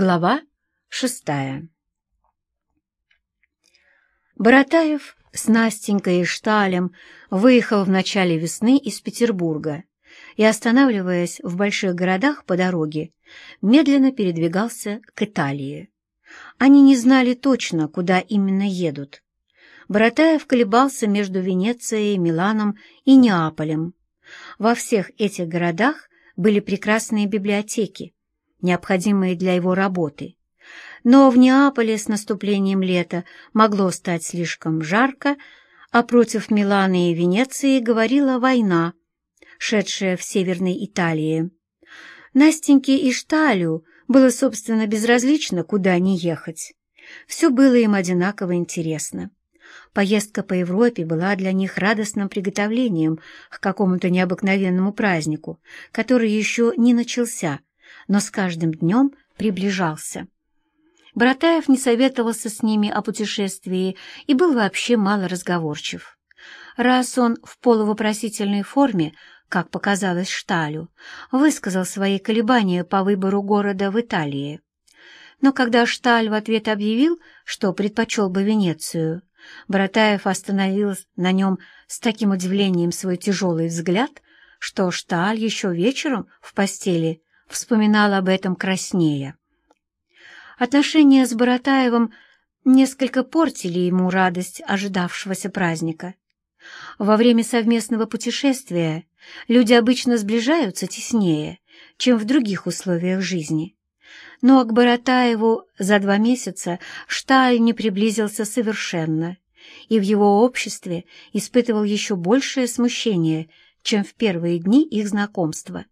Глава шестая Боротаев с Настенькой и Шталем выехал в начале весны из Петербурга и, останавливаясь в больших городах по дороге, медленно передвигался к Италии. Они не знали точно, куда именно едут. Боротаев колебался между Венецией, Миланом и Неаполем. Во всех этих городах были прекрасные библиотеки, необходимые для его работы. Но в Неаполе с наступлением лета могло стать слишком жарко, а против Милана и Венеции говорила война, шедшая в Северной Италии. Настеньке и Шталю было, собственно, безразлично, куда не ехать. Все было им одинаково интересно. Поездка по Европе была для них радостным приготовлением к какому-то необыкновенному празднику, который еще не начался, но с каждым днем приближался. Братаев не советовался с ними о путешествии и был вообще мало разговорчив. Раз он в полувопросительной форме, как показалось Шталю, высказал свои колебания по выбору города в Италии. Но когда Шталь в ответ объявил, что предпочел бы Венецию, Братаев остановил на нем с таким удивлением свой тяжелый взгляд, что Шталь еще вечером в постели вспоминал об этом краснея. Отношения с Боротаевым несколько портили ему радость ожидавшегося праздника. Во время совместного путешествия люди обычно сближаются теснее, чем в других условиях жизни. Но к Боротаеву за два месяца Шталь не приблизился совершенно, и в его обществе испытывал еще большее смущение, чем в первые дни их знакомства.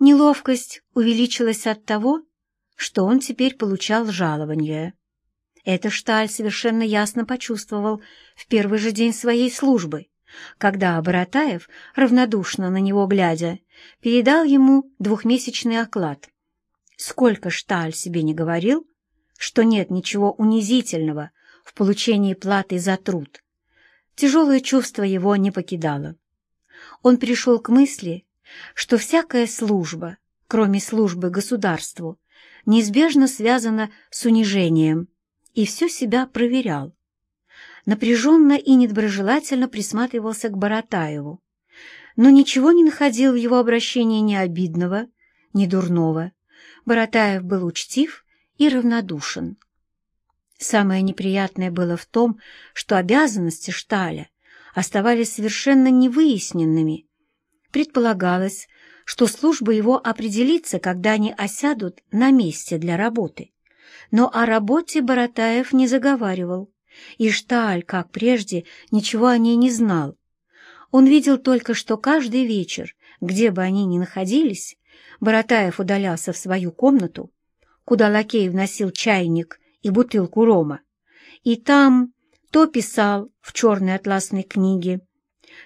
Неловкость увеличилась от того, что он теперь получал жалование. Это Шталь совершенно ясно почувствовал в первый же день своей службы, когда Боротаев, равнодушно на него глядя, передал ему двухмесячный оклад. Сколько Шталь себе не говорил, что нет ничего унизительного в получении платы за труд. Тяжелое чувство его не покидало. Он пришел к мысли, что всякая служба, кроме службы государству, неизбежно связана с унижением, и все себя проверял. Напряженно и недоброжелательно присматривался к Боротаеву, но ничего не находил в его обращении ни обидного, ни дурного. Боротаев был учтив и равнодушен. Самое неприятное было в том, что обязанности Шталя оставались совершенно невыясненными, Предполагалось, что служба его определится, когда они осядут на месте для работы. Но о работе Боротаев не заговаривал, и Шталь, как прежде, ничего о ней не знал. Он видел только, что каждый вечер, где бы они ни находились, Боротаев удалялся в свою комнату, куда лакей вносил чайник и бутылку рома, и там то писал в черной атласной книге,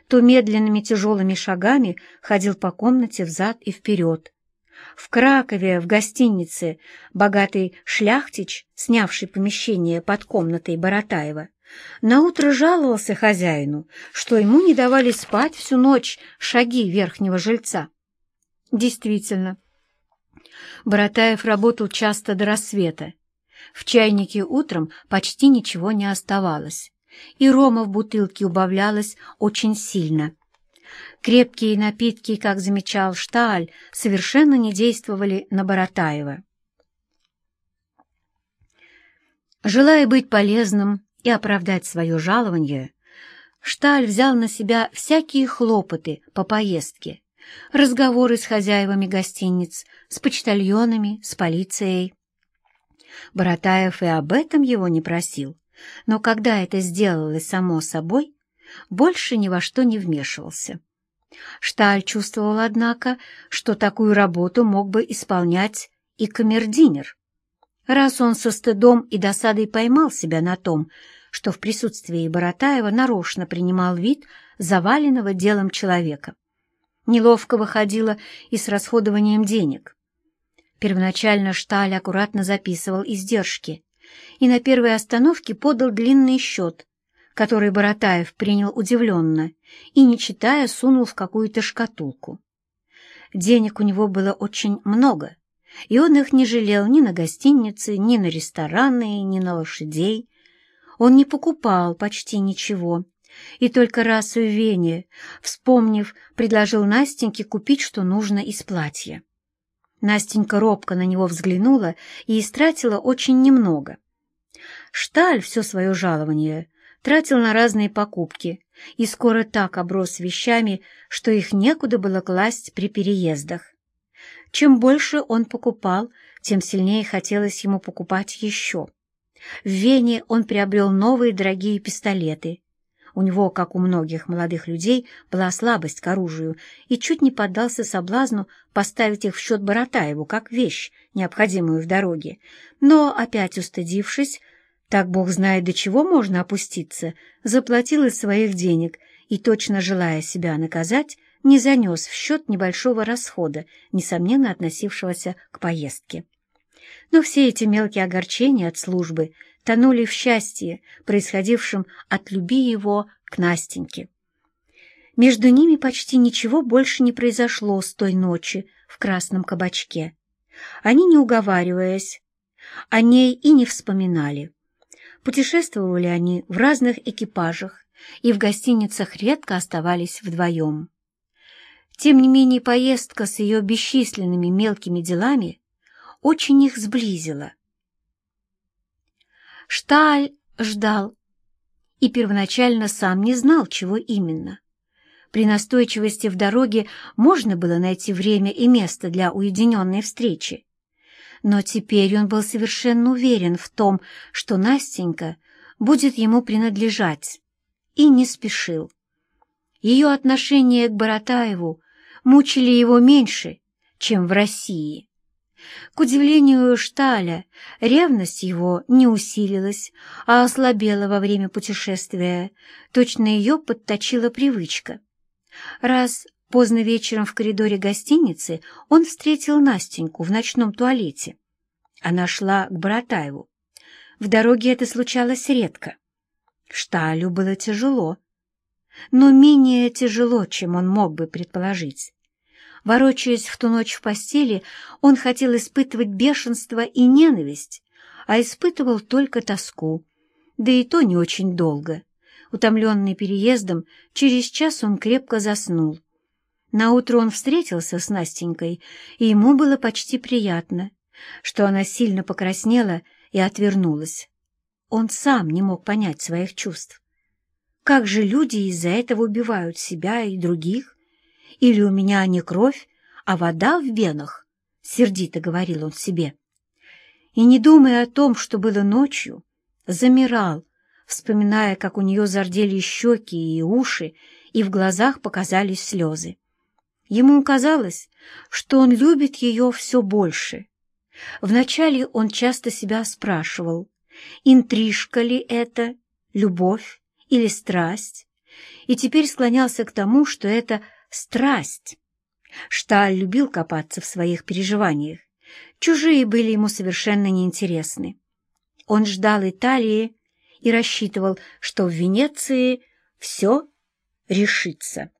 то медленными тяжелыми шагами ходил по комнате взад и вперед. В Кракове, в гостинице, богатый шляхтич, снявший помещение под комнатой Боротаева, наутро жаловался хозяину, что ему не давали спать всю ночь шаги верхнего жильца. Действительно, Боротаев работал часто до рассвета. В чайнике утром почти ничего не оставалось и рома в бутылке убавлялось очень сильно. Крепкие напитки, как замечал Шталь, совершенно не действовали на Боротаева. Желая быть полезным и оправдать свое жалование, Шталь взял на себя всякие хлопоты по поездке, разговоры с хозяевами гостиниц, с почтальонами, с полицией. Боротаев и об этом его не просил, но когда это сделалось само собой, больше ни во что не вмешивался. Шталь чувствовал, однако, что такую работу мог бы исполнять и камердинер. Раз он со стыдом и досадой поймал себя на том, что в присутствии Боротаева нарочно принимал вид заваленного делом человека. Неловко выходило и с расходованием денег. Первоначально Шталь аккуратно записывал издержки, и на первой остановке подал длинный счет, который Боротаев принял удивленно и, не читая, сунул в какую-то шкатулку. Денег у него было очень много, и он их не жалел ни на гостиницы, ни на рестораны, ни на лошадей. Он не покупал почти ничего, и только раз в Вене, вспомнив, предложил Настеньке купить, что нужно из платья. Настенька робко на него взглянула и истратила очень немного. Шталь все свое жалование тратил на разные покупки и скоро так оброс вещами, что их некуда было класть при переездах. Чем больше он покупал, тем сильнее хотелось ему покупать еще. В Вене он приобрел новые дорогие пистолеты. У него, как у многих молодых людей, была слабость к оружию и чуть не поддался соблазну поставить их в счет Боротаеву как вещь, необходимую в дороге. Но, опять устыдившись, так бог знает, до чего можно опуститься, заплатил из своих денег и, точно желая себя наказать, не занес в счет небольшого расхода, несомненно относившегося к поездке. Но все эти мелкие огорчения от службы тонули в счастье, происходившем от люби его к Настеньке. Между ними почти ничего больше не произошло с той ночи в красном кабачке. Они, не уговариваясь, о ней и не вспоминали. Путешествовали они в разных экипажах и в гостиницах редко оставались вдвоем. Тем не менее поездка с ее бесчисленными мелкими делами очень их сблизила. Шталь ждал и первоначально сам не знал, чего именно. При настойчивости в дороге можно было найти время и место для уединенной встречи. Но теперь он был совершенно уверен в том, что Настенька будет ему принадлежать, и не спешил. Ее отношение к Боротаеву мучили его меньше, чем в России. К удивлению Шталя, ревность его не усилилась, а ослабела во время путешествия. Точно ее подточила привычка. Раз поздно вечером в коридоре гостиницы он встретил Настеньку в ночном туалете. Она шла к Боротаеву. В дороге это случалось редко. Шталю было тяжело, но менее тяжело, чем он мог бы предположить. Ворочаясь в ту ночь в постели, он хотел испытывать бешенство и ненависть, а испытывал только тоску, да и то не очень долго. Утомленный переездом, через час он крепко заснул. Наутро он встретился с Настенькой, и ему было почти приятно, что она сильно покраснела и отвернулась. Он сам не мог понять своих чувств. Как же люди из-за этого убивают себя и других? Или у меня не кровь, а вода в венах? — сердито говорил он себе. И, не думая о том, что было ночью, замирал, вспоминая, как у нее зардели щеки и уши, и в глазах показались слезы. Ему казалось, что он любит ее все больше. Вначале он часто себя спрашивал, интрижка ли это, любовь или страсть, и теперь склонялся к тому, что это страсть. Шталь любил копаться в своих переживаниях. Чужие были ему совершенно неинтересны. Он ждал Италии и рассчитывал, что в Венеции все решится.